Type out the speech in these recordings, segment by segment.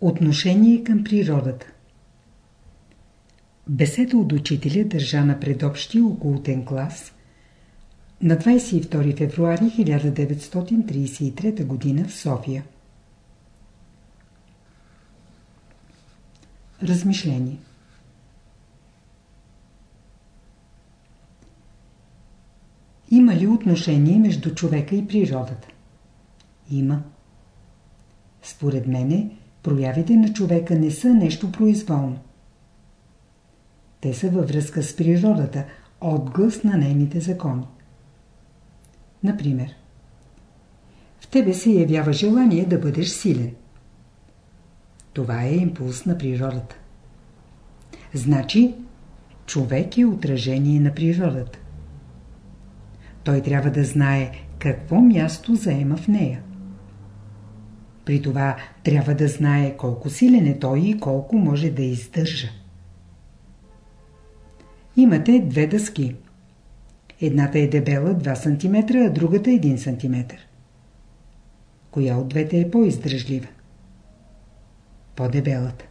Отношение към природата Беседа от учителя държа на предобщи околотен клас на 22 февруари 1933 г. в София. Размишление Има ли отношение между човека и природата? Има. Според мене, проявите на човека не са нещо произволно. Те са във връзка с природата, отглас на нейните закони. Например, в тебе се явява желание да бъдеш силен. Това е импулс на природата. Значи, човек е отражение на природата. Той трябва да знае какво място заема в нея. При това трябва да знае колко силен е той и колко може да издържа. Имате две дъски. Едната е дебела 2 см, а другата 1 см. Коя от двете е по-издръжлива? По-дебелата.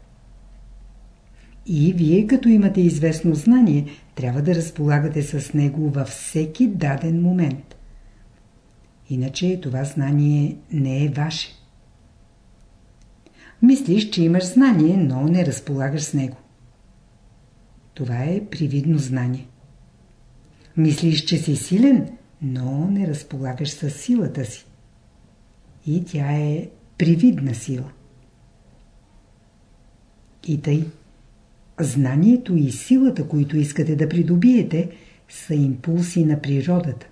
И вие, като имате известно знание, трябва да разполагате с него във всеки даден момент. Иначе това знание не е ваше. Мислиш, че имаш знание, но не разполагаш с него. Това е привидно знание. Мислиш, че си силен, но не разполагаш с силата си. И тя е привидна сила. И тъй. Знанието и силата, които искате да придобиете, са импулси на природата.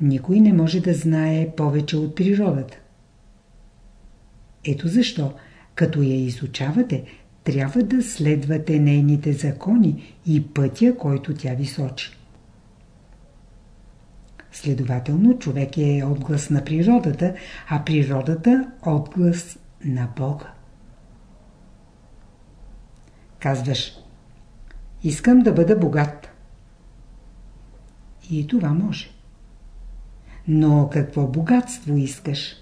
Никой не може да знае повече от природата. Ето защо, като я изучавате, трябва да следвате нейните закони и пътя, който тя ви сочи. Следователно, човек е отглас на природата, а природата – отглас на Бога. Казваш, искам да бъда богат. И това може. Но какво богатство искаш?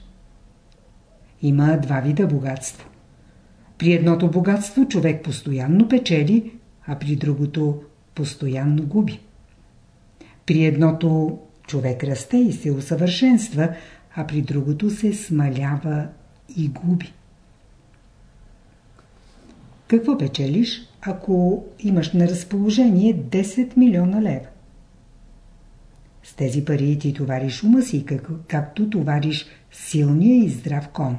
Има два вида богатство. При едното богатство човек постоянно печели, а при другото постоянно губи. При едното човек расте и се усъвършенства, а при другото се смалява и губи. Какво печелиш, ако имаш на разположение 10 милиона лева? С тези пари ти товариш ума си, как, както товариш силния и здрав кон.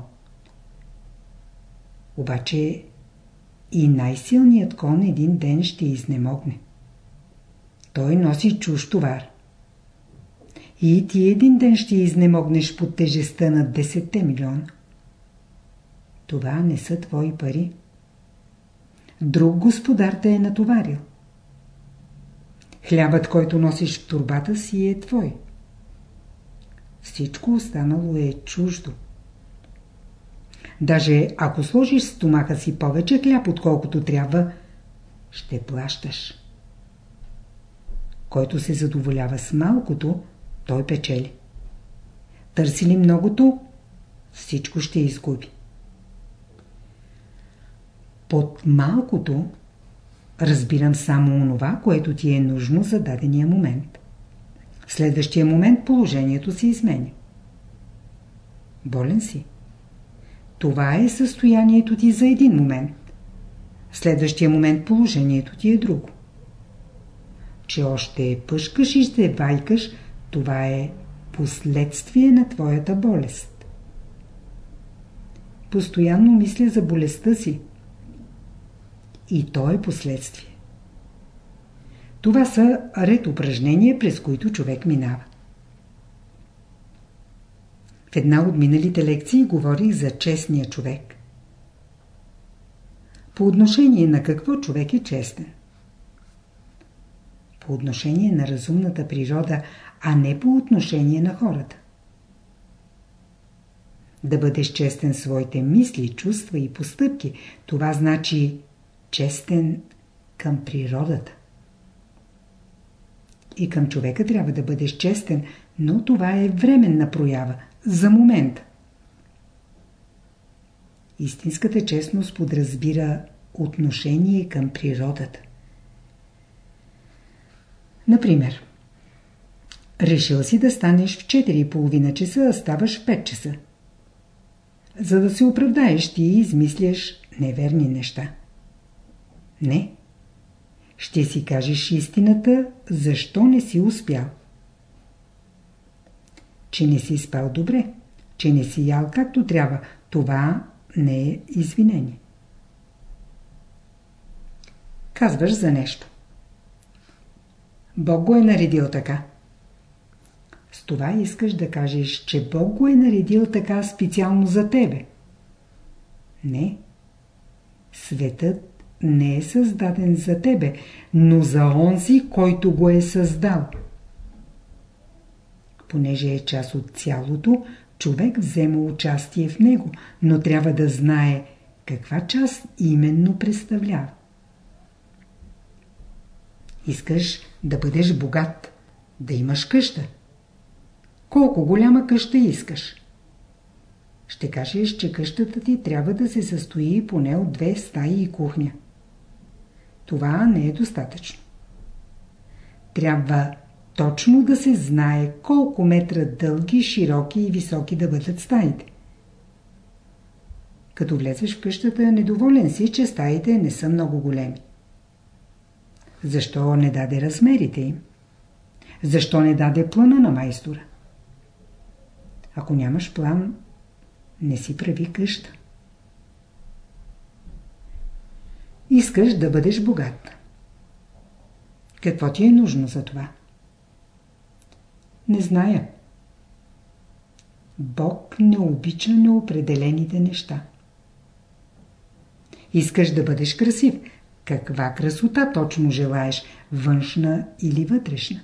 Обаче и най-силният кон един ден ще изнемогне. Той носи чуж товар. И ти един ден ще изнемогнеш под тежестта на 10 милиона. Това не са твои пари. Друг господар те е натоварил. Хлябът, който носиш в турбата си е твой. Всичко останало е чуждо. Даже ако сложиш стомаха си повече хляб, отколкото трябва, ще плащаш. Който се задоволява с малкото, той печели. Търси ли многото, всичко ще изгуби. Под малкото разбирам само онова, което ти е нужно за дадения момент. В следващия момент положението се изменя. Болен си. Това е състоянието ти за един момент. Следващия момент положението ти е друго. Че още пъшкаш и ще вайкаш, това е последствие на твоята болест. Постоянно мисля за болестта си. И то е последствие. Това са ред упражнения, през които човек минава. В една от миналите лекции говорих за честния човек. По отношение на какво човек е честен? По отношение на разумната природа, а не по отношение на хората. Да бъдеш честен своите мисли, чувства и постъпки, това значи честен към природата. И към човека трябва да бъдеш честен, но това е временна проява – за момент. Истинската честност подразбира отношение към природата. Например, решил си да станеш в 4,5 часа, а ставаш в 5 часа. За да се оправдаеш ти измисляш неверни неща. Не. Ще си кажеш истината, защо не си успял. Че не си спал добре, че не си ял както трябва, това не е извинение. Казваш за нещо. Бог го е наредил така. С това искаш да кажеш, че Бог го е наредил така специално за тебе. Не. Светът не е създаден за тебе, но за онзи, който го е създал. Понеже е част от цялото, човек взема участие в него, но трябва да знае каква част именно представлява. Искаш да бъдеш богат, да имаш къща. Колко голяма къща искаш? Ще кажеш, че къщата ти трябва да се състои поне от две стаи и кухня. Това не е достатъчно. Трябва точно да се знае колко метра дълги, широки и високи да бъдат стаите. Като влезеш в къщата, недоволен си, че стаите не са много големи. Защо не даде размерите им? Защо не даде плана на майстора? Ако нямаш план, не си прави къща. Искаш да бъдеш богат. Какво ти е нужно за това? Не зная. Бог не обича неопределените неща. Искаш да бъдеш красив. Каква красота точно желаеш? Външна или вътрешна?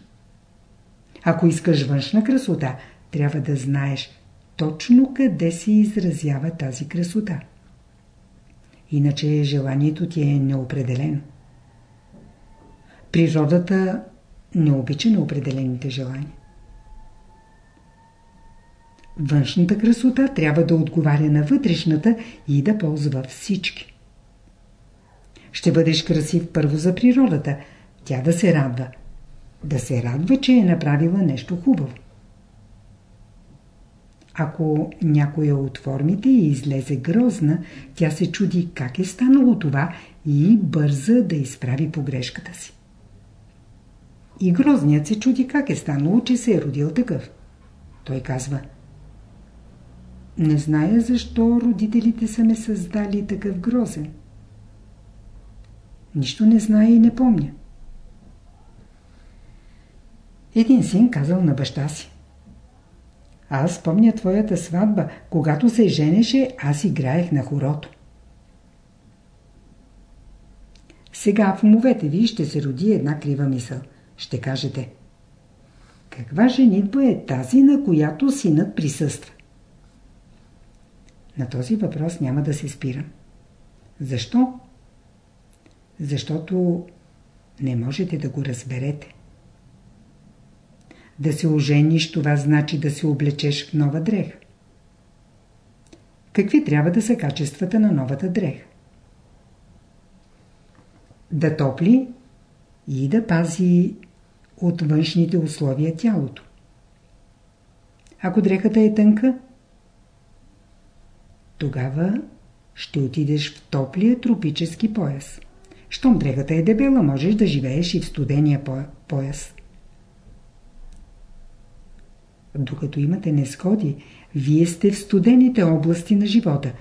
Ако искаш външна красота, трябва да знаеш точно къде се изразява тази красота. Иначе желанието ти е неопределено. Природата не обича неопределените желания. Външната красота трябва да отговаря на вътрешната и да ползва всички. Ще бъдеш красив първо за природата, тя да се радва. Да се радва, че е направила нещо хубаво. Ако някоя от формите излезе грозна, тя се чуди как е станало това и бърза да изправи погрешката си. И грозният се чуди как е станало, че се е родил такъв. Той казва Не зная защо родителите са ме създали такъв грозен. Нищо не знае и не помня. Един син казал на баща си аз помня твоята сватба. Когато се женеше, аз играех на хорото. Сега в умовете ви ще се роди една крива мисъл. Ще кажете. Каква женитба е тази, на която синът присъства? На този въпрос няма да се спирам. Защо? Защото не можете да го разберете. Да се ожениш, това значи да се облечеш в нова дреха. Какви трябва да са качествата на новата дреха? Да топли и да пази от външните условия тялото. Ако дрехата е тънка, тогава ще отидеш в топлия тропически пояс. Щом дрехата е дебела, можеш да живееш и в студения пояс. Докато имате несходи, вие сте в студените области на живота.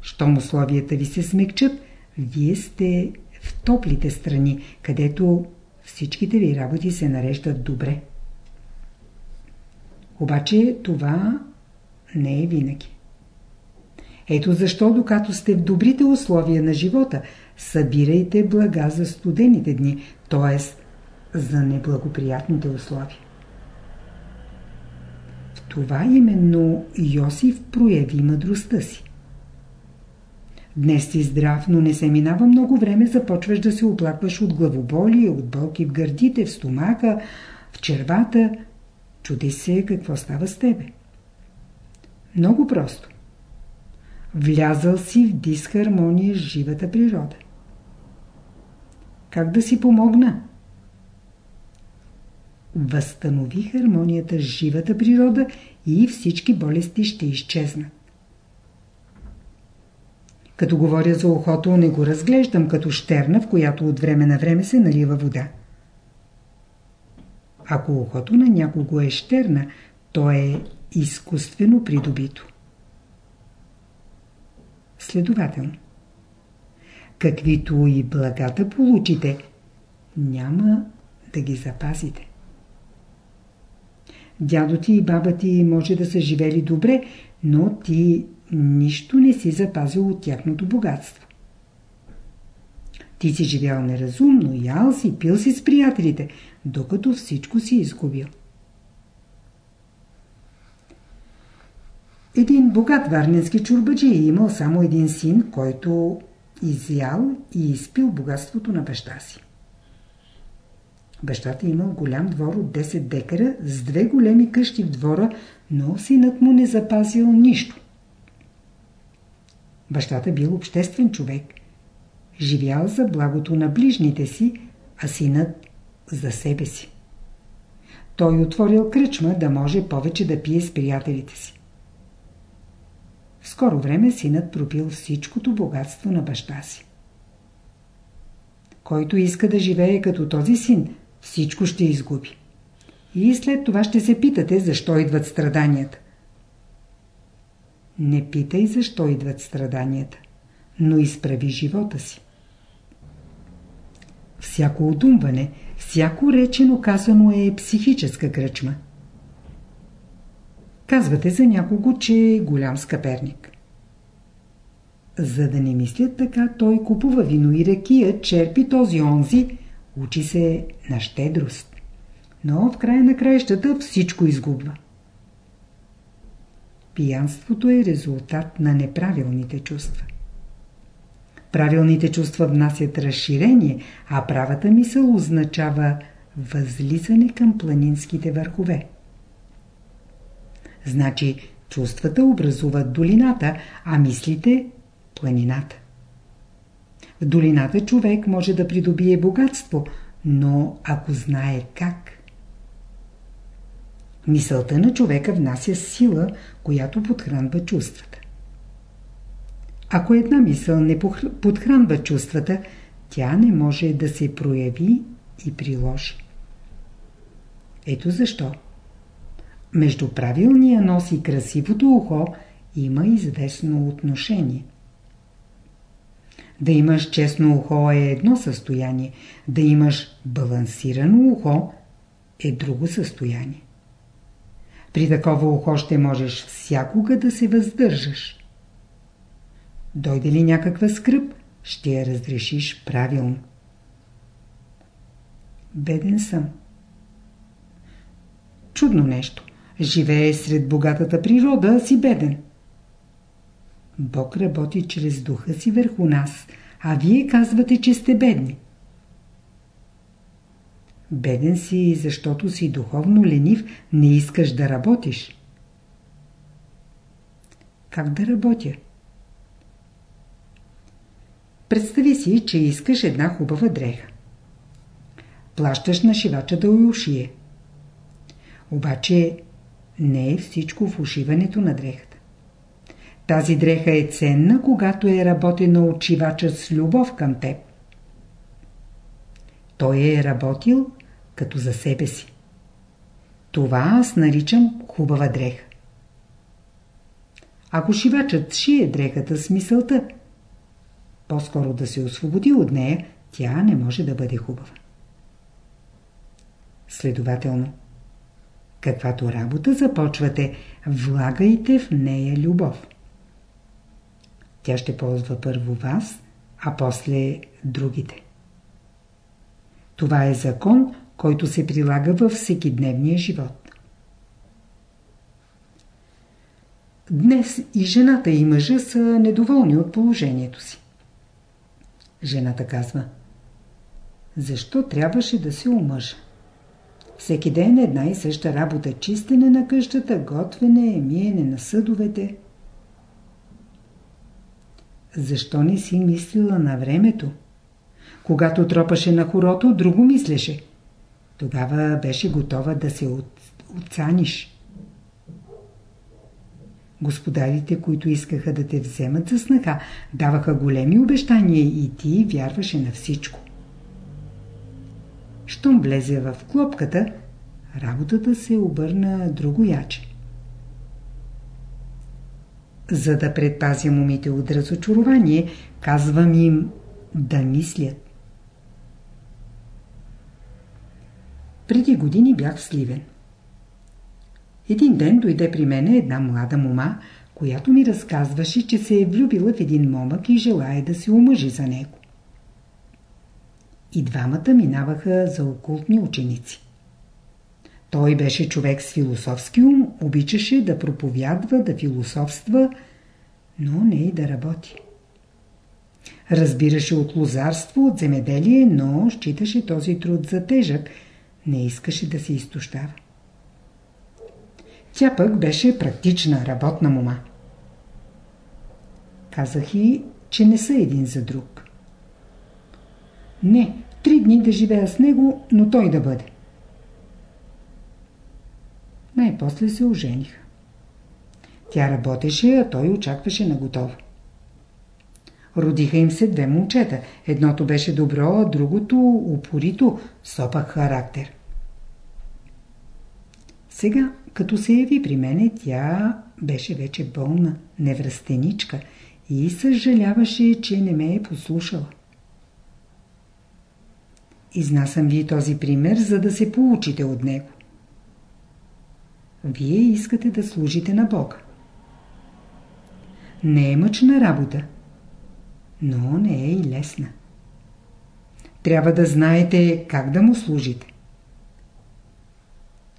Щом условията ви се смекчат, вие сте в топлите страни, където всичките ви работи се нареждат добре. Обаче това не е винаги. Ето защо, докато сте в добрите условия на живота, събирайте блага за студените дни, т.е. за неблагоприятните условия това именно Йосиф прояви мъдростта си. Днес си здрав, но не се минава много време, започваш да се оплакваш от главоболие, от болки в гърдите, в стомаха, в червата. Чуди се какво става с тебе. Много просто. Влязал си в дисхармония с живата природа. Как да си помогна? Възстанови хармонията с живата природа и всички болести ще изчезнат. Като говоря за ухото, не го разглеждам като щерна, в която от време на време се налива вода. Ако ухото на някого е щерна, то е изкуствено придобито. Следователно, каквито и благата получите, няма да ги запазите. Дядо ти и баба ти може да са живели добре, но ти нищо не си запазил от тяхното богатство. Ти си живял неразумно, ял си, пил си с приятелите, докато всичко си изгубил. Един богат варненски чурбаджи е имал само един син, който изял и изпил богатството на баща си. Бащата имал голям двор от 10 декара с две големи къщи в двора, но синът му не запазил нищо. Бащата бил обществен човек. Живял за благото на ближните си, а синът за себе си. Той отворил кръчма да може повече да пие с приятелите си. В скоро време синът пропил всичкото богатство на баща си. Който иска да живее като този син, всичко ще изгуби. И след това ще се питате, защо идват страданията. Не питай защо идват страданията, но изправи живота си. Всяко удумване, всяко речено казано е психическа кръчма. Казвате за някого, че е голям скъперник. За да не мислят така, той купува вино и ракия, черпи този онзи, учи се на щедрост. Но в края на краищата всичко изгубва. Пиянството е резултат на неправилните чувства. Правилните чувства внасят разширение, а правата мисъл означава възлизане към планинските върхове. Значи чувствата образуват долината, а мислите – планината. В долината човек може да придобие богатство, но ако знае как. Мисълта на човека внася сила, която подхранва чувствата. Ако една мисъл не подхранва чувствата, тя не може да се прояви и приложи. Ето защо. Между правилния нос и красивото ухо има известно отношение. Да имаш честно ухо е едно състояние, да имаш балансирано ухо е друго състояние. При такова ухо ще можеш всякога да се въздържаш. Дойде ли някаква скръп, ще я разрешиш правилно. Беден съм. Чудно нещо. Живее сред богатата природа, си беден. Бог работи чрез духа си върху нас, а вие казвате, че сте бедни. Беден си, защото си духовно ленив, не искаш да работиш. Как да работя? Представи си, че искаш една хубава дреха. Плащаш на шивача да я ушие. Обаче не е всичко в ушиването на дрехата. Тази дреха е ценна, когато е работена от с любов към теб. Той е работил като за себе си. Това аз наричам хубава дреха. Ако шивачът шие дрехата с мисълта, по-скоро да се освободи от нея, тя не може да бъде хубава. Следователно, каквато работа започвате, влагайте в нея любов. Тя ще ползва първо вас, а после другите. Това е закон, който се прилага във всекидневния живот. Днес и жената и мъжа са недоволни от положението си. Жената казва Защо трябваше да се омъжа? Всеки ден една и съща работа. Чистене на къщата, готвене, миене на съдовете. защо не си мислила на времето? Когато тропаше на хорото, друго мислеше. Тогава беше готова да се от... отцаниш. Господарите, които искаха да те вземат за снаха, даваха големи обещания и ти вярваше на всичко. Щом влезе в клопката, работата се обърна другояче. За да предпазя момите от разочарование, казвам им да мислят. Преди години бях в Сливен. Един ден дойде при мене една млада мома, която ми разказваше, че се е влюбила в един момък и желая да се омъжи за него. И двамата минаваха за окултни ученици. Той беше човек с философски ум, обичаше да проповядва, да философства, но не и да работи. Разбираше от лозарство, от земеделие, но считаше този труд за тежък, не искаше да се изтощава. Тя пък беше практична, работна мома. Казах и, че не са един за друг. Не, три дни да живея с него, но той да бъде. Най-после се ожениха. Тя работеше, а той очакваше на готово. Родиха им се две момчета. Едното беше добро, а другото упорито, сопак характер. Сега, като се яви при мене, тя беше вече болна, невръстеничка и съжаляваше, че не ме е послушала. Изнасям ви този пример, за да се получите от него. Вие искате да служите на Бога. Не е мъчна работа, но не е и лесна. Трябва да знаете как да му служите.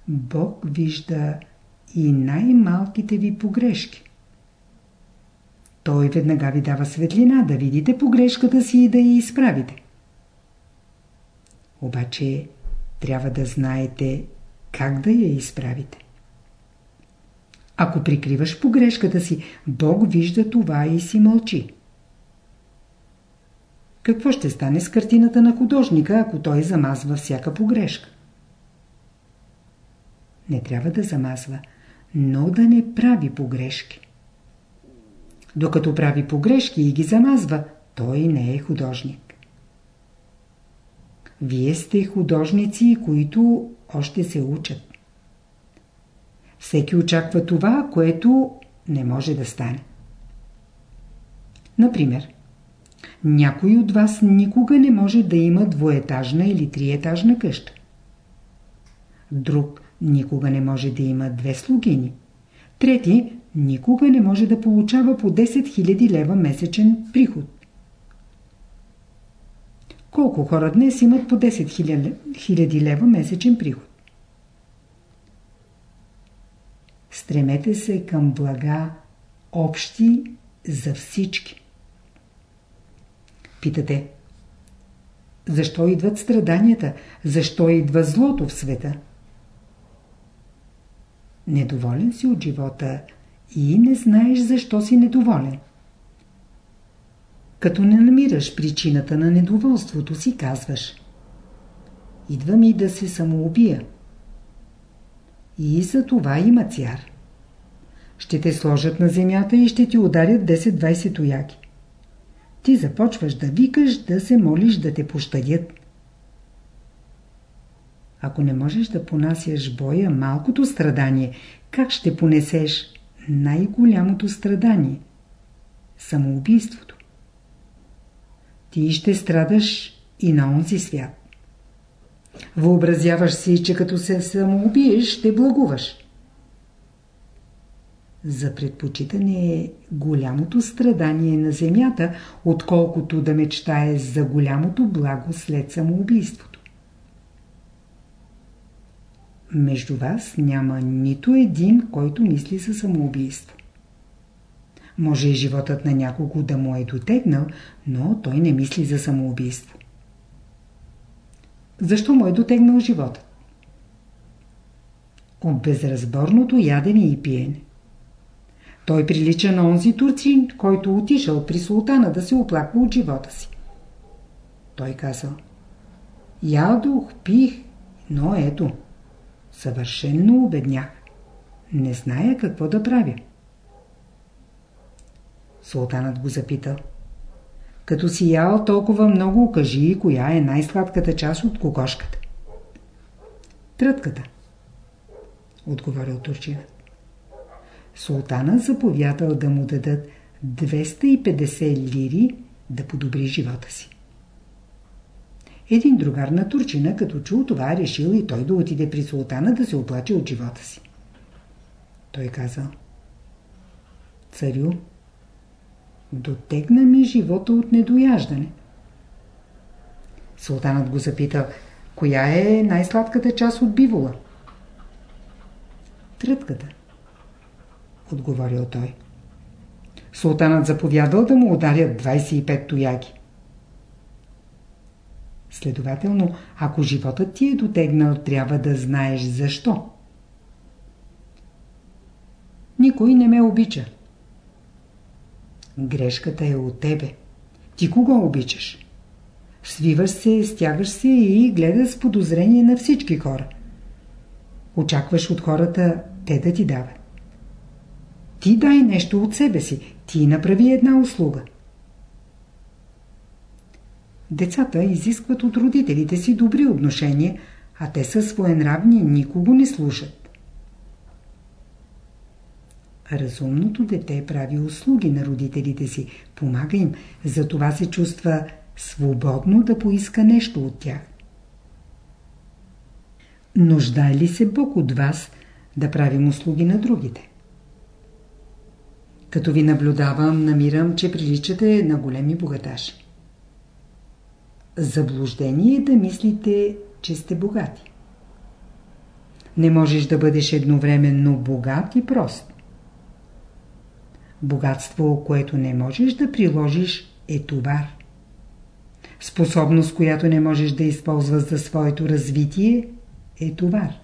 Бог вижда и най-малките ви погрешки. Той веднага ви дава светлина да видите погрешката си и да я изправите. Обаче трябва да знаете как да я изправите. Ако прикриваш погрешката си, Бог вижда това и си мълчи. Какво ще стане с картината на художника, ако той замазва всяка погрешка? Не трябва да замазва, но да не прави погрешки. Докато прави погрешки и ги замазва, той не е художник. Вие сте художници, които още се учат. Всеки очаква това, което не може да стане. Например, някой от вас никога не може да има двоетажна или триетажна къща. Друг никога не може да има две слугини. Трети никога не може да получава по 10 000 лева месечен приход. Колко хора днес имат по 10 000 лева месечен приход? Стремете се към блага общи за всички. Питате, защо идват страданията? Защо идва злото в света? Недоволен си от живота и не знаеш защо си недоволен. Като не намираш причината на недоволството си, казваш Идва ми да се самоубия. И за това има цяр. Ще те сложат на земята и ще ти ударят 10-20 тояки. Ти започваш да викаш, да се молиш да те пощадят. Ако не можеш да понасяш боя, малкото страдание, как ще понесеш най-голямото страдание? Самоубийството. Ти ще страдаш и на онзи свят. Въобразяваш си, че като се самоубиеш, ще благуваш. За предпочитане е голямото страдание на земята, отколкото да мечтае за голямото благо след самоубийството. Между вас няма нито един, който мисли за самоубийство. Може и животът на някого да му е дотегнал, но той не мисли за самоубийство. Защо му е дотегнал живота? От безразборното ядене и пиене. Той прилича на онзи турцин, който отишъл при султана да се оплаква от живота си. Той казал Ядох, пих, но ето, съвършенно обеднях. Не зная какво да правя. Султанът го запитал. Като си ял толкова много, кажи коя е най-сладката част от кокошката. Трътката. Отговорил турчинът. Султана заповядал да му дадат 250 лири да подобри живота си. Един другар на турчина, като чул това, решил и той да отиде при султана да се оплаче от живота си. Той казал Царю, дотегна ми живота от недояждане. Султанът го запитал, коя е най-сладката част от бивола? Трътката, отговорил той. Султанът заповядал да му ударят 25 тояги. Следователно, ако животът ти е дотегнал, трябва да знаеш защо. Никой не ме обича. Грешката е от тебе. Ти кого обичаш? Свиваш се, стягаш се и гледаш с подозрение на всички хора. Очакваш от хората те да ти дават. Ти дай нещо от себе си. Ти направи една услуга. Децата изискват от родителите си добри отношения, а те са своенравни, никого не слушат. Разумното дете прави услуги на родителите си, помага им, затова се чувства свободно да поиска нещо от тях. Нуждае ли се Бог от вас да правим услуги на другите? Като ви наблюдавам, намирам, че приличате на големи богаташи. Заблуждение е да мислите, че сте богати. Не можеш да бъдеш едновременно богат и прост. Богатство, което не можеш да приложиш, е товар. Способност, която не можеш да използваш за своето развитие, е товар.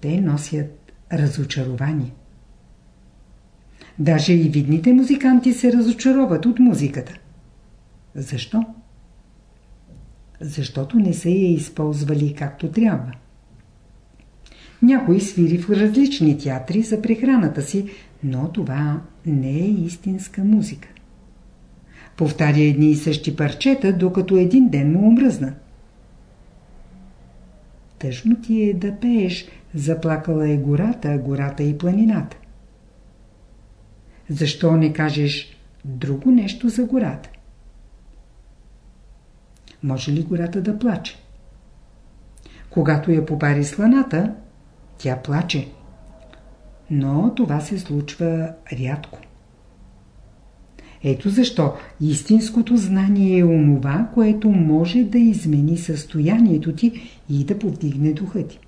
Те носят разочарование. Даже и видните музиканти се разочароват от музиката. Защо? Защото не са я използвали както трябва. Някой свири в различни театри за прехраната си, но това не е истинска музика. Повтаря едни и същи парчета, докато един ден му омръзна. Тъжно ти е да пееш, заплакала е гората, гората и планината. Защо не кажеш друго нещо за гората? Може ли гората да плаче? Когато я побари сланата, тя плаче. Но това се случва рядко. Ето защо истинското знание е онова, което може да измени състоянието ти и да повдигне духа ти.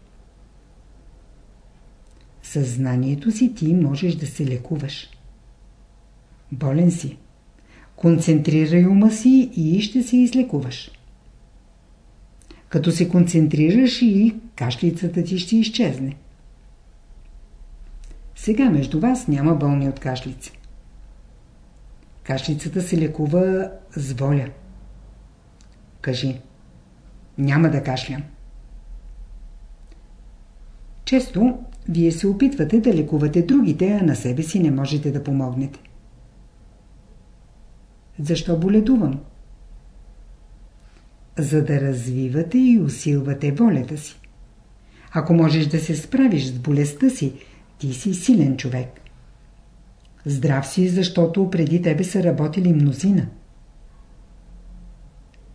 Съзнанието си ти можеш да се лекуваш. Болен си. Концентрирай ума си и ще се излекуваш. Като се концентрираш и кашлицата ти ще изчезне. Сега между вас няма болни от кашлица. Кашлицата се лекува с воля. Кажи. Няма да кашлям. Често вие се опитвате да лекувате другите, а на себе си не можете да помогнете. Защо боледувам? За да развивате и усилвате волята си. Ако можеш да се справиш с болестта си, ти си силен човек. Здрав си, защото преди тебе са работили мнозина.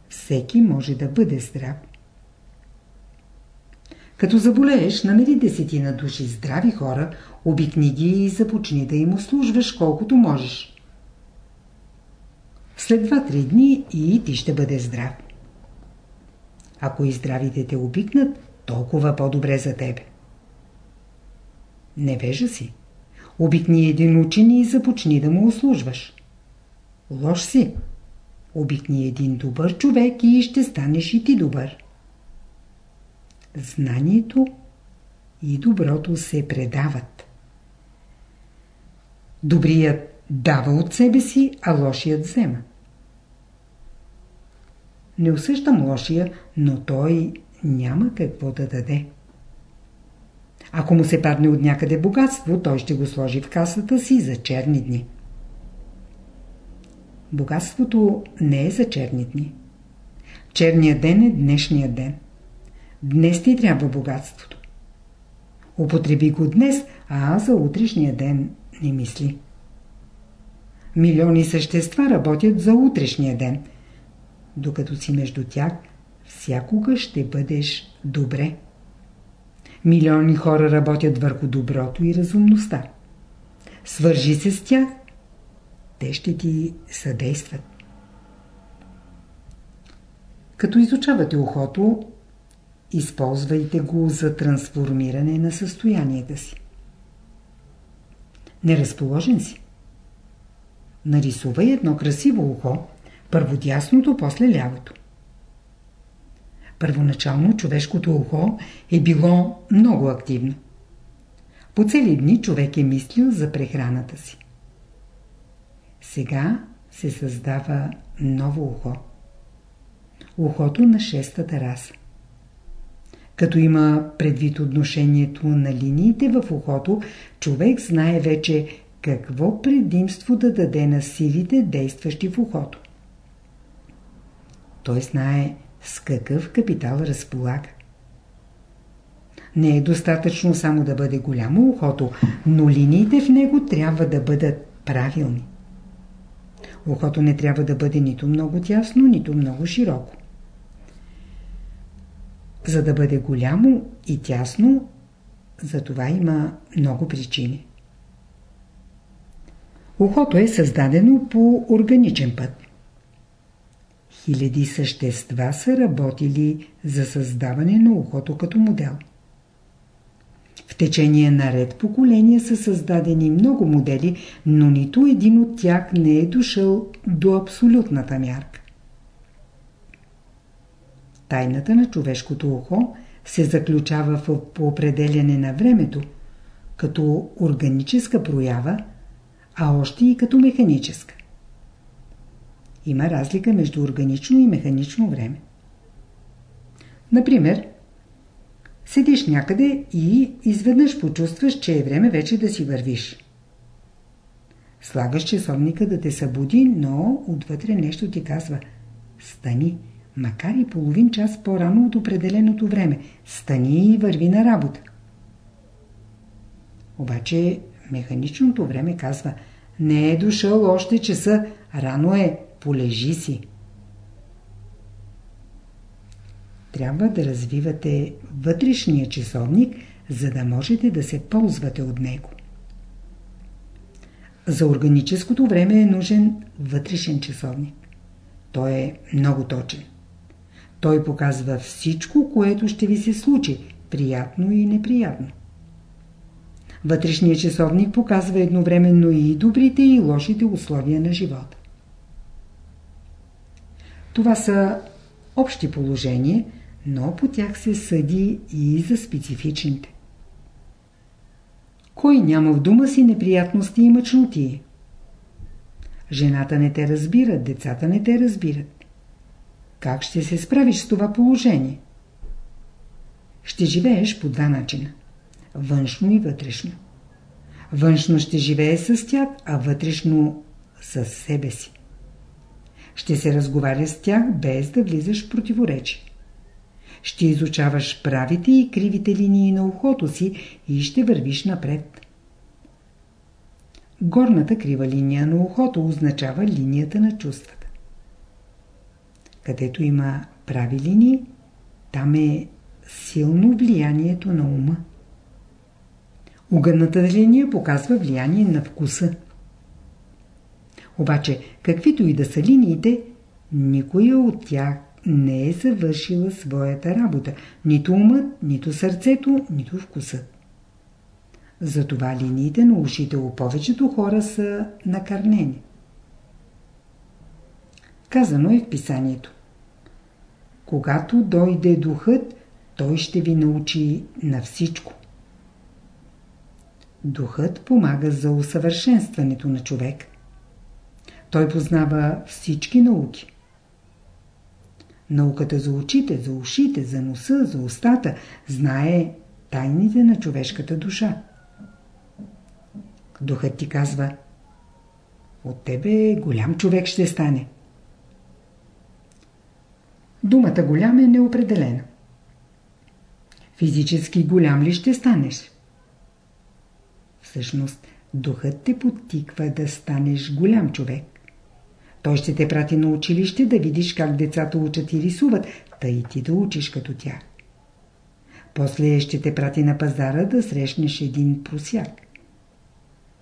Всеки може да бъде здрав. Като заболееш, намери десетина души здрави хора, обикни ги и започни да им услужваш колкото можеш. След два-три дни и ти ще бъде здрав. Ако и здравите те обикнат, толкова по-добре за тебе. Невежа си. Обикни един учен и започни да му услужваш. Лош си. Обикни един добър човек и ще станеш и ти добър. Знанието и доброто се предават. Добрият дава от себе си, а лошият взема. Не осъждам лошия, но той няма какво да даде. Ако му се падне от някъде богатство, той ще го сложи в касата си за черни дни. Богатството не е за черни дни. Черният ден е днешния ден. Днес ти трябва богатството. Употреби го днес, а за утрешния ден не мисли. Милиони същества работят за утрешния ден. Докато си между тях, всякога ще бъдеш добре. Милиони хора работят върху доброто и разумността. Свържи се с тях, те ще ти съдействат. Като изучавате ухото, използвайте го за трансформиране на състоянията си. Неразположен си. Нарисувай едно красиво ухо, първо дясното, после лявото. Първоначално човешкото ухо е било много активно. По цели дни човек е мислил за прехраната си. Сега се създава ново ухо. Ухото на шестата раса. Като има предвид отношението на линиите в ухото, човек знае вече какво предимство да даде на силите, действащи в ухото. Той знае с какъв капитал разполага. Не е достатъчно само да бъде голямо ухото, но линиите в него трябва да бъдат правилни. Ухото не трябва да бъде нито много тясно, нито много широко. За да бъде голямо и тясно, за това има много причини. Ухото е създадено по органичен път. Хиляди същества са работили за създаване на ухото като модел. В течение на ред поколения са създадени много модели, но нито един от тях не е дошъл до абсолютната мярка. Тайната на човешкото ухо се заключава в определяне на времето, като органическа проява, а още и като механическа. Има разлика между органично и механично време. Например, седиш някъде и изведнъж почувстваш, че е време вече да си вървиш. Слагаш часовника да те събуди, но отвътре нещо ти казва Стани, макар и половин час по-рано от определеното време. Стани и върви на работа. Обаче механичното време казва Не е дошъл още часа, рано е, полежи си. Трябва да развивате вътрешния часовник, за да можете да се ползвате от него. За органическото време е нужен вътрешен часовник. Той е много точен. Той показва всичко, което ще ви се случи, приятно и неприятно. Вътрешният часовник показва едновременно и добрите и лошите условия на живота. Това са общи положения, но по тях се съди и за специфичните. Кой няма в дума си неприятности и мъчноти? Жената не те разбира, децата не те разбират. Как ще се справиш с това положение? Ще живееш по два начина. Външно и вътрешно. Външно ще живее с тях, а вътрешно с себе си. Ще се разговаря с тях без да влизаш в противоречие. Ще изучаваш правите и кривите линии на ухото си и ще вървиш напред. Горната крива линия на ухото означава линията на чувствата. Където има прави линии, там е силно влиянието на ума. Угънната линия показва влияние на вкуса. Обаче, каквито и да са линиите, никоя от тях не е завършила своята работа. Нито умът, нито сърцето, нито вкусът. Затова линиите на ушите у повечето хора са накърнени. Казано е в писанието. Когато дойде духът, той ще ви научи на всичко. Духът помага за усъвършенстването на човек. Той познава всички науки. Науката за очите, за ушите, за носа, за устата знае тайните на човешката душа. Духът ти казва От тебе голям човек ще стане. Думата голям е неопределена. Физически голям ли ще станеш? Всъщност, духът те подтиква да станеш голям човек. Той ще те прати на училище да видиш как децата учат и рисуват, та и ти да учиш като тях. После ще те прати на пазара да срещнеш един просяк.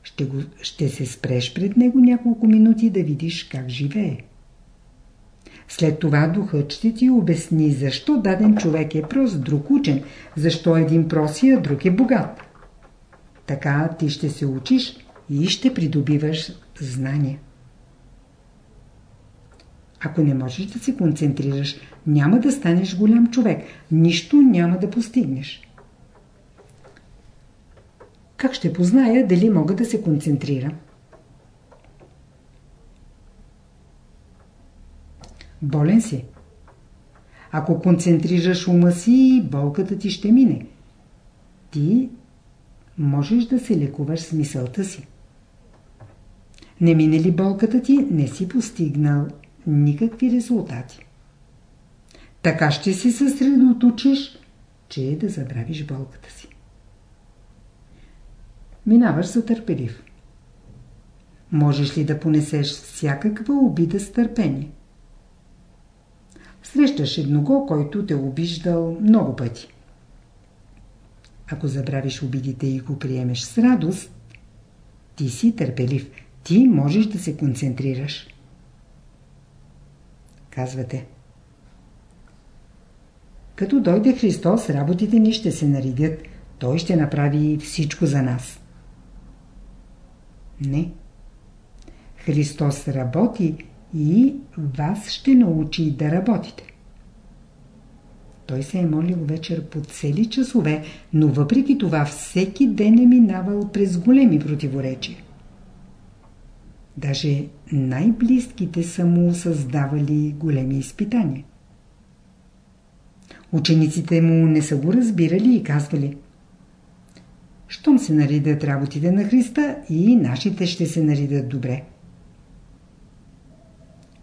Ще, го, ще се спреш пред него няколко минути да видиш как живее. След това духът ще ти обясни защо даден човек е прост, друг учен, защо един проси, а друг е богат. Така ти ще се учиш и ще придобиваш знания. Ако не можеш да се концентрираш, няма да станеш голям човек. Нищо няма да постигнеш. Как ще позная дали мога да се концентрирам? Болен си. Ако концентрираш ума си, болката ти ще мине. Ти можеш да се лекуваш с мисълта си. Не мине ли болката ти, не си постигнал никакви резултати. Така ще си съсредоточиш, че е да забравиш болката си. Минаваш за търпелив. Можеш ли да понесеш всякаква обида с търпение? Срещаш едного, който те обиждал много пъти. Ако забравиш обидите и го приемеш с радост, ти си търпелив. Ти можеш да се концентрираш. Казвате. Като дойде Христос, работите ни ще се наредят. Той ще направи всичко за нас. Не. Христос работи и вас ще научи да работите. Той се е молил вечер по цели часове, но въпреки това всеки ден е минавал през големи противоречия. Даже най-близките са му създавали големи изпитания. Учениците му не са го разбирали и казвали Щом се наредят работите на Христа и нашите ще се наредят добре.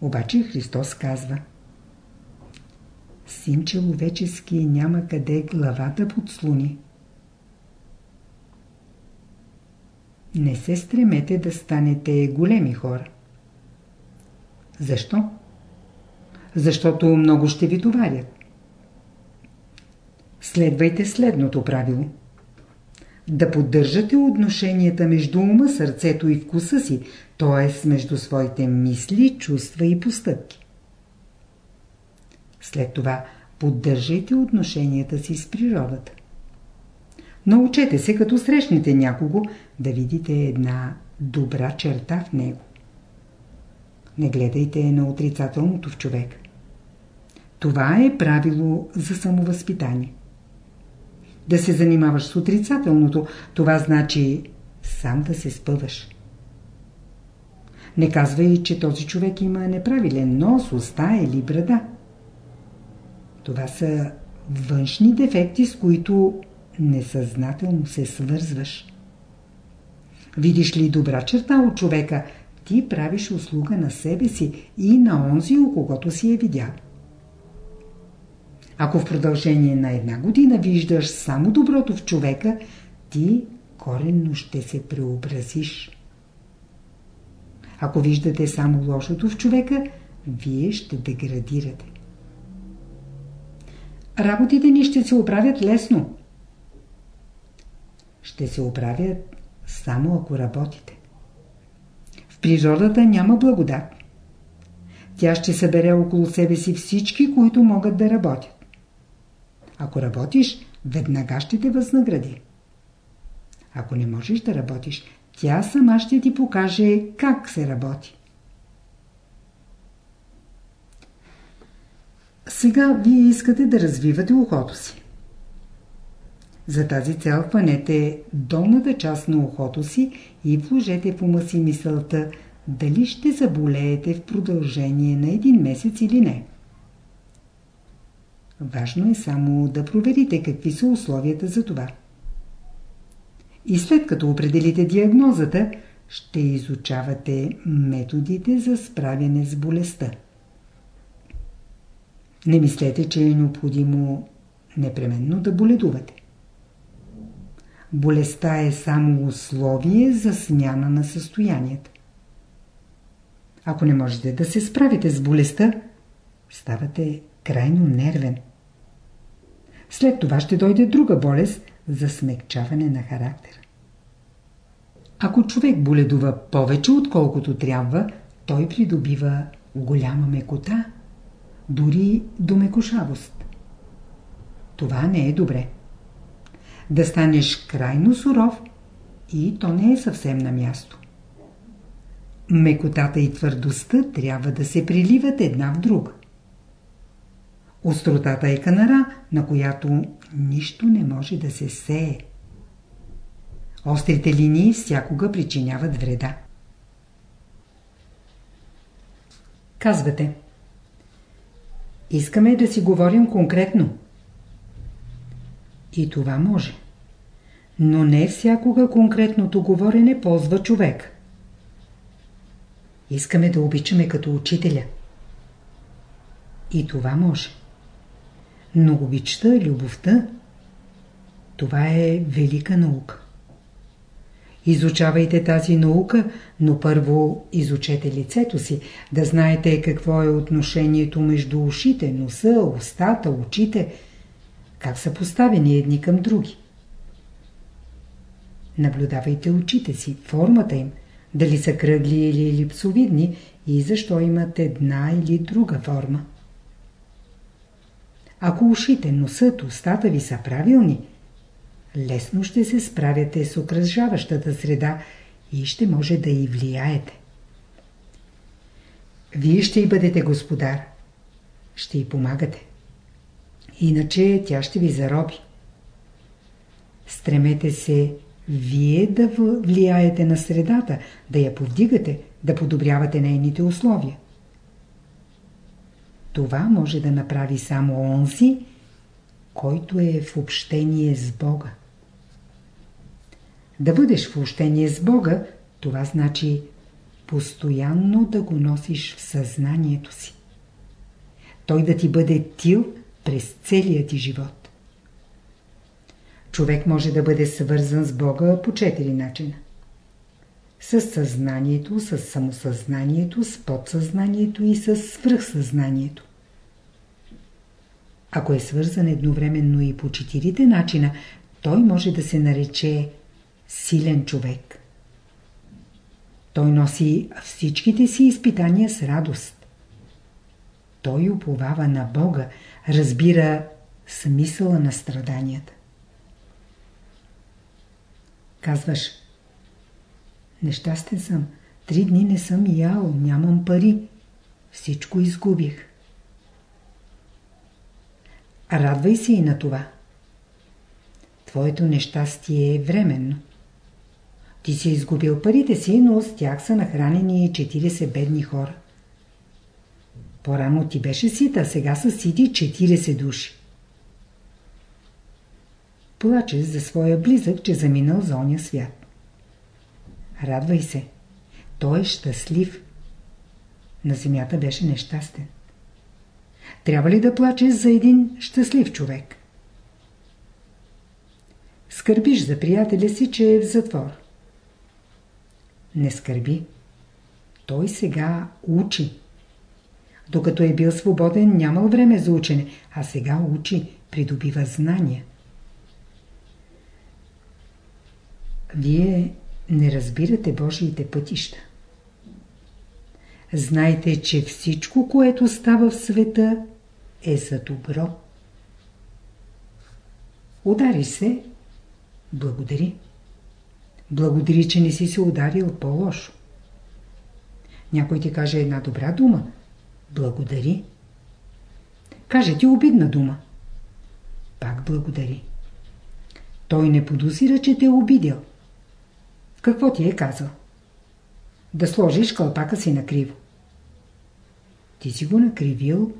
Обаче Христос казва Син човечески няма къде главата подслуни. Не се стремете да станете големи хора. Защо? Защото много ще ви товарят. Следвайте следното правило. Да поддържате отношенията между ума, сърцето и вкуса си, т.е. между своите мисли, чувства и постъпки. След това поддържайте отношенията си с природата. Научете се, като срещнете някого, да видите една добра черта в него. Не гледайте на отрицателното в човек. Това е правило за самовъзпитание. Да се занимаваш с отрицателното, това значи сам да се спъваш. Не казвай, че този човек има неправилен нос, уста или брада. Това са външни дефекти, с които несъзнателно се свързваш. Видиш ли добра черта от човека, ти правиш услуга на себе си и на онзи, у когото си е видял. Ако в продължение на една година виждаш само доброто в човека, ти коренно ще се преобразиш. Ако виждате само лошото в човека, вие ще деградирате. Работите ни ще се оправят лесно. Ще се оправят само ако работите. В природата няма благодат. Тя ще събере около себе си всички, които могат да работят. Ако работиш, веднага ще те възнагради. Ако не можеш да работиш, тя сама ще ти покаже как се работи. Сега вие искате да развивате ухото си. За тази цел хванете долната част на ухото си и вложете в ума си мисълта дали ще заболеете в продължение на един месец или не. Важно е само да проверите какви са условията за това. И след като определите диагнозата, ще изучавате методите за справяне с болестта. Не мислете, че е необходимо непременно да боледувате. Болестта е само условие за смяна на състоянието. Ако не можете да се справите с болестта, ставате крайно нервен. След това ще дойде друга болест за смекчаване на характера. Ако човек боледува повече отколкото трябва, той придобива голяма мекота, дори до мекошавост. Това не е добре. Да станеш крайно суров и то не е съвсем на място. Мекотата и твърдостта трябва да се приливат една в друга. Остротата е канара, на която нищо не може да се сее. Острите линии всякога причиняват вреда. Казвате. Искаме да си говорим конкретно. И това може. Но не всякога конкретното говорене ползва човек. Искаме да обичаме като учителя. И това може. Но обичта, любовта, това е велика наука. Изучавайте тази наука, но първо изучете лицето си, да знаете какво е отношението между ушите, носа, устата, очите, как са поставени едни към други. Наблюдавайте очите си, формата им, дали са кръгли или елипсовидни и защо имат една или друга форма. Ако ушите, носът, устата ви са правилни – лесно ще се справяте с окръжаващата среда и ще може да и влияете. Вие ще й бъдете господар. Ще й помагате. Иначе тя ще ви зароби. Стремете се вие да влияете на средата, да я повдигате, да подобрявате нейните условия. Това може да направи само онзи, който е в общение с Бога. Да бъдеш в общение с Бога, това значи постоянно да го носиш в съзнанието си. Той да ти бъде тил през целия ти живот. Човек може да бъде свързан с Бога по четири начина. С съзнанието, с самосъзнанието, с подсъзнанието и с свръхсъзнанието. Ако е свързан едновременно и по четирите начина, той може да се нарече силен човек. Той носи всичките си изпитания с радост. Той уповава на Бога, разбира смисъла на страданията. Казваш, нещастен съм, три дни не съм ял, нямам пари, всичко изгубих. Радвай се и на това. Твоето нещастие е временно. Ти си изгубил парите си, но с тях са нахранени 40 бедни хора. По-рано ти беше сита, сега са сити 40 души. Плаче за своя близък, че заминал за оня свят. Радвай се. Той е щастлив. На земята беше нещастен. Трябва ли да плачеш за един щастлив човек? Скърбиш за приятеля си, че е в затвор. Не скърби. Той сега учи. Докато е бил свободен, нямал време за учене, а сега учи, придобива знания. Вие не разбирате Божиите пътища. Знайте, че всичко, което става в света, е за добро. Удари се, благодари. Благодари, че не си се ударил по-лошо. Някой ти каже една добра дума. Благодари. Каже ти обидна дума. Пак благодари. той не подозира, че те е обидел. Какво ти е казал? Да сложиш кълпака си накриво. Ти си го накривил,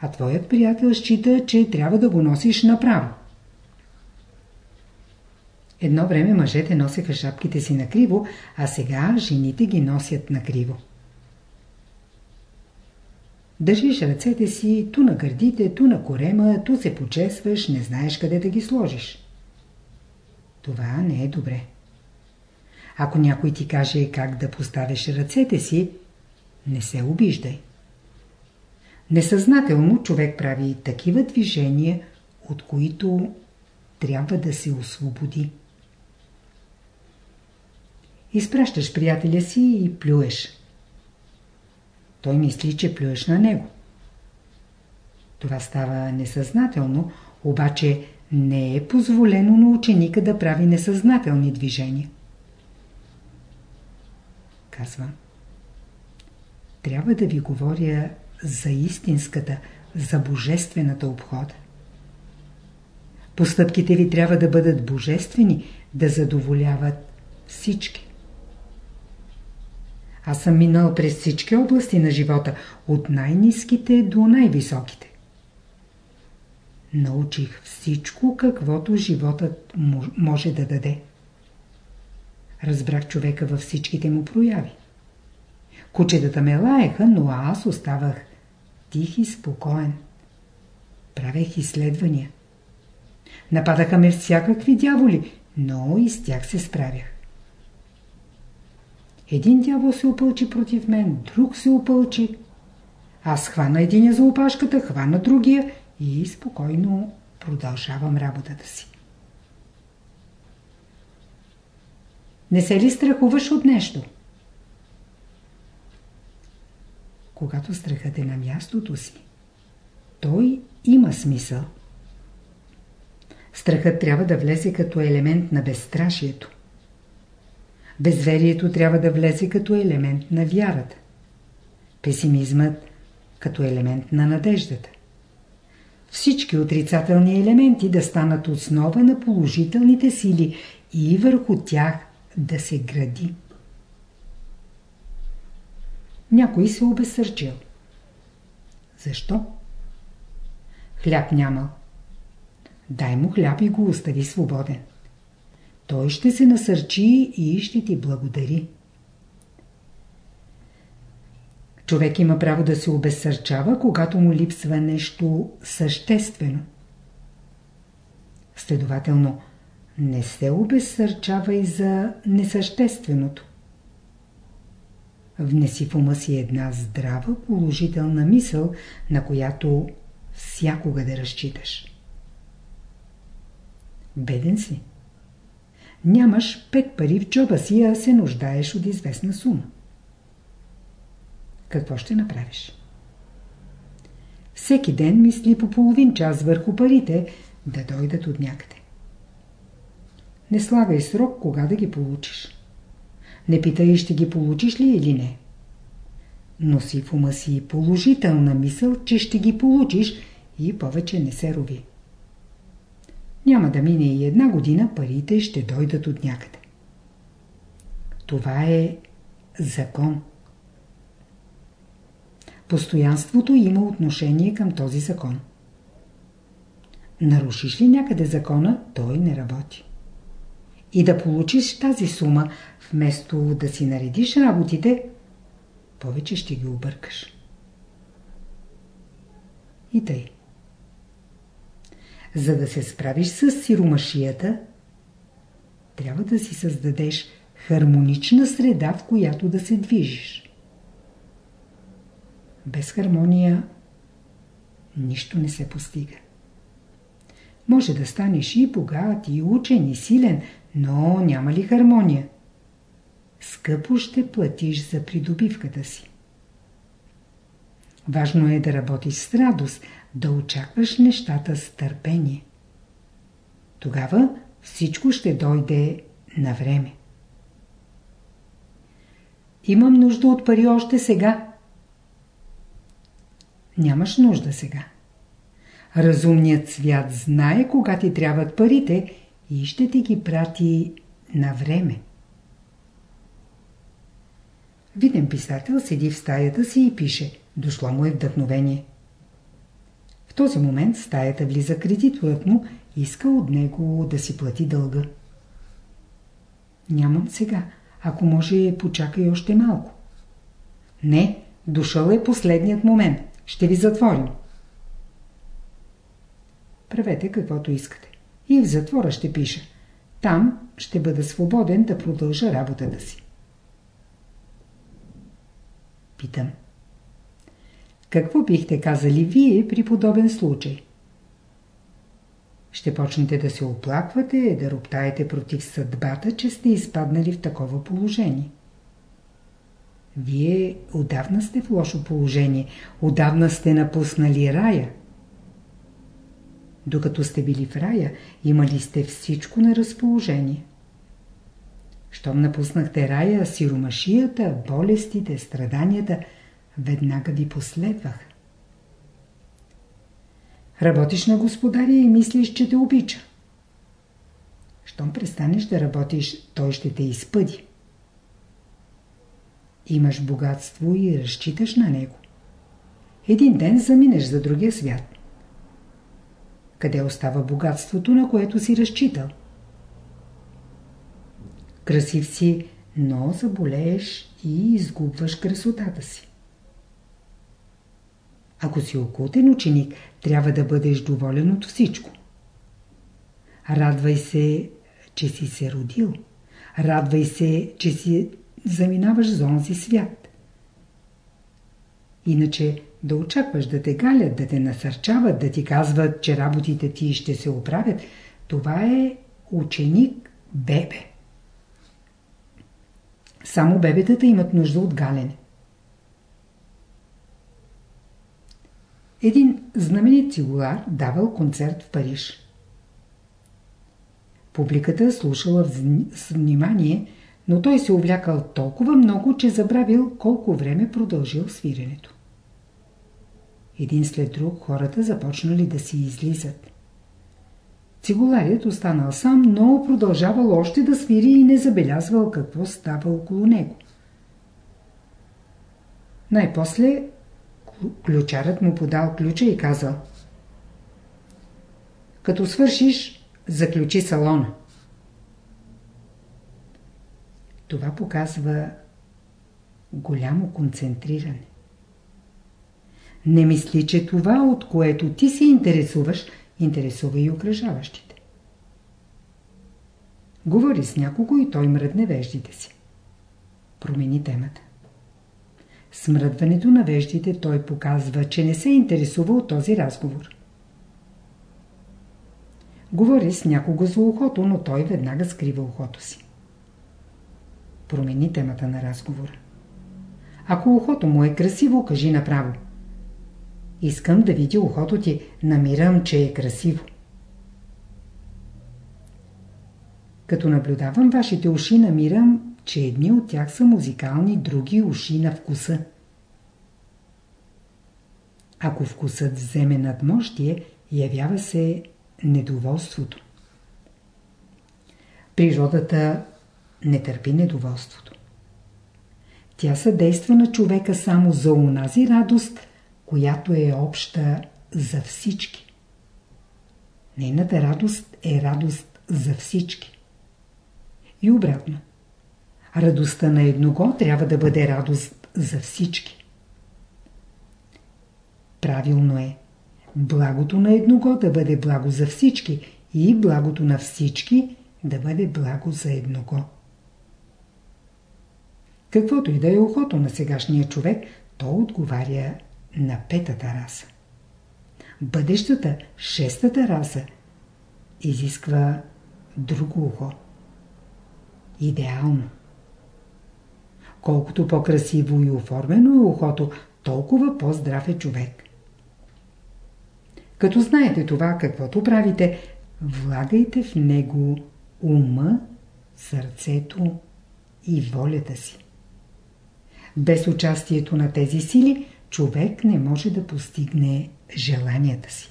а твоят приятел счита, че трябва да го носиш направо. Едно време мъжете носеха шапките си накриво, а сега жените ги носят накриво. Държиш ръцете си ту на гърдите, ту на корема, ту се почесваш, не знаеш къде да ги сложиш. Това не е добре. Ако някой ти каже как да поставиш ръцете си, не се обиждай. Несъзнателно човек прави такива движения, от които трябва да се освободи. Изпращаш приятеля си и плюеш. Той мисли, че плюеш на него. Това става несъзнателно, обаче не е позволено на ученика да прави несъзнателни движения. Казва. Трябва да ви говоря за истинската, за божествената обхода. Постъпките ви трябва да бъдат божествени, да задоволяват всички. Аз съм минал през всички области на живота, от най-низките до най-високите. Научих всичко, каквото животът може да даде. Разбрах човека във всичките му прояви. Кучетата ме лаеха, но аз оставах тих и спокоен. Правех изследвания. Нападаха ме всякакви дяволи, но и с тях се справях. Един дявол се опълчи против мен, друг се опълчи. Аз хвана единия за опашката, хвана другия и спокойно продължавам работата си. Не се ли страхуваш от нещо? Когато страхът е на мястото си, той има смисъл. Страхът трябва да влезе като елемент на безстрашието. Безверието трябва да влезе като елемент на вярата. Песимизмът като елемент на надеждата. Всички отрицателни елементи да станат основа на положителните сили и върху тях да се гради. Някой се обесърчил. Защо? Хляб нямал. Дай му хляб и го остави свободен той ще се насърчи и ще ти благодари. Човек има право да се обезсърчава, когато му липсва нещо съществено. Следователно, не се обезсърчавай за несъщественото. Внеси в ума си една здрава, положителна мисъл, на която всякога да разчиташ. Беден си. Нямаш пет пари в джоба си, а се нуждаеш от известна сума. Какво ще направиш? Всеки ден мисли по половин час върху парите да дойдат от някъде. Не слагай срок кога да ги получиш. Не питай ще ги получиш ли или не. Носи в ума си положителна мисъл, че ще ги получиш и повече не се рови. Няма да мине и една година, парите ще дойдат от някъде. Това е закон. Постоянството има отношение към този закон. Нарушиш ли някъде закона, той не работи. И да получиш тази сума, вместо да си наредиш работите, повече ще ги объркаш. И тъй. За да се справиш с сиромашията, трябва да си създадеш хармонична среда, в която да се движиш. Без хармония нищо не се постига. Може да станеш и богат, и учен, и силен, но няма ли хармония? Скъпо ще платиш за придобивката си. Важно е да работиш с радост, да очакваш нещата с търпение. Тогава всичко ще дойде на време. Имам нужда от пари още сега. Нямаш нужда сега. Разумният свят знае кога ти трябват парите и ще ти ги прати на време. Виден писател седи в стаята си и пише. Дошло му е вдъхновение. В този момент стаята влиза кредиторът му и иска от него да си плати дълга. Нямам сега. Ако може, почакай още малко. Не, дошъл е последният момент. Ще ви затворим. Правете каквото искате. И в затвора ще пиша. Там ще бъда свободен да продължа работата си. Питам. Какво бихте казали вие при подобен случай? Ще почнете да се оплаквате, да роптаете против съдбата, че сте изпаднали в такова положение. Вие отдавна сте в лошо положение, отдавна сте напуснали рая. Докато сте били в рая, имали сте всичко на разположение. Щом напуснахте рая, сиромашията, болестите, страданията, веднага ви последвах. Работиш на господаря и мислиш, че те обича. Щом престанеш да работиш, той ще те изпъди. Имаш богатство и разчиташ на него. Един ден заминеш за другия свят. Къде остава богатството, на което си разчитал? Красив си, но заболееш и изгубваш красотата си. Ако си окултен ученик, трябва да бъдеш доволен от всичко. Радвай се, че си се родил. Радвай се, че си заминаваш за онзи свят. Иначе да очакваш да те галят, да те насърчават, да ти казват, че работите ти ще се оправят, това е ученик бебе. Само бебетата имат нужда от галене. Един знаменит цигулар давал концерт в Париж. Публиката слушала с внимание, но той се увлякал толкова много, че забравил колко време продължил свиренето. Един след друг хората започнали да си излизат. Цигуларят останал сам, но продължавал още да свири и не забелязвал какво става около него. Най-после ключарът му подал ключа и казал Като свършиш, заключи салона. Това показва голямо концентриране. Не мисли, че това, от което ти се интересуваш, интересува и окръжаващите. Говори с някого и той мръдне веждите си. Промени темата. Смръдването на веждите той показва, че не се интересува от този разговор. Говори с някого за ухото, но той веднага скрива ухото си. Промени темата на разговора. Ако ухото му е красиво, кажи направо. Искам да видя ухото ти. Намирам, че е красиво. Като наблюдавам вашите уши, намирам, че едни от тях са музикални, други уши на вкуса. Ако вкусът вземе надмощие, явява се недоволството. Природата не търпи недоволството. Тя съдейства на човека само за унази радост, която е обща за всички. Нейната радост е радост за всички. И обратно. Радостта на едного трябва да бъде радост за всички. Правилно е. Благото на едного да бъде благо за всички и благото на всички да бъде благо за едного. Каквото и да е ухото на сегашния човек, то отговаря на петата раса. Бъдещата, шестата раса изисква друго ухо. Идеално. Колкото по-красиво и оформено е ухото, толкова по-здрав е човек. Като знаете това, каквото правите, влагайте в него ума, сърцето и волята си. Без участието на тези сили, човек не може да постигне желанията си.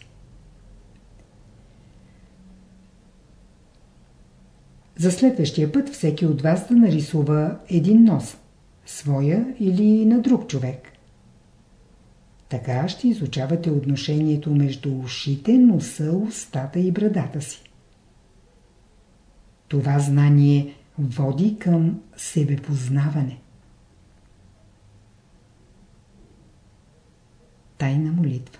За следващия път всеки от вас да нарисува един нос, своя или на друг човек. Така ще изучавате отношението между ушите, носа, устата и брадата си. Това знание води към себепознаване. Тайна молитва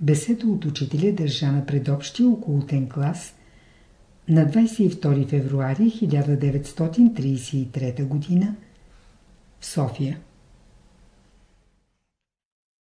Беседа от учителя държа на предобщия околотен клас на 22 февруари 1933 г. в София.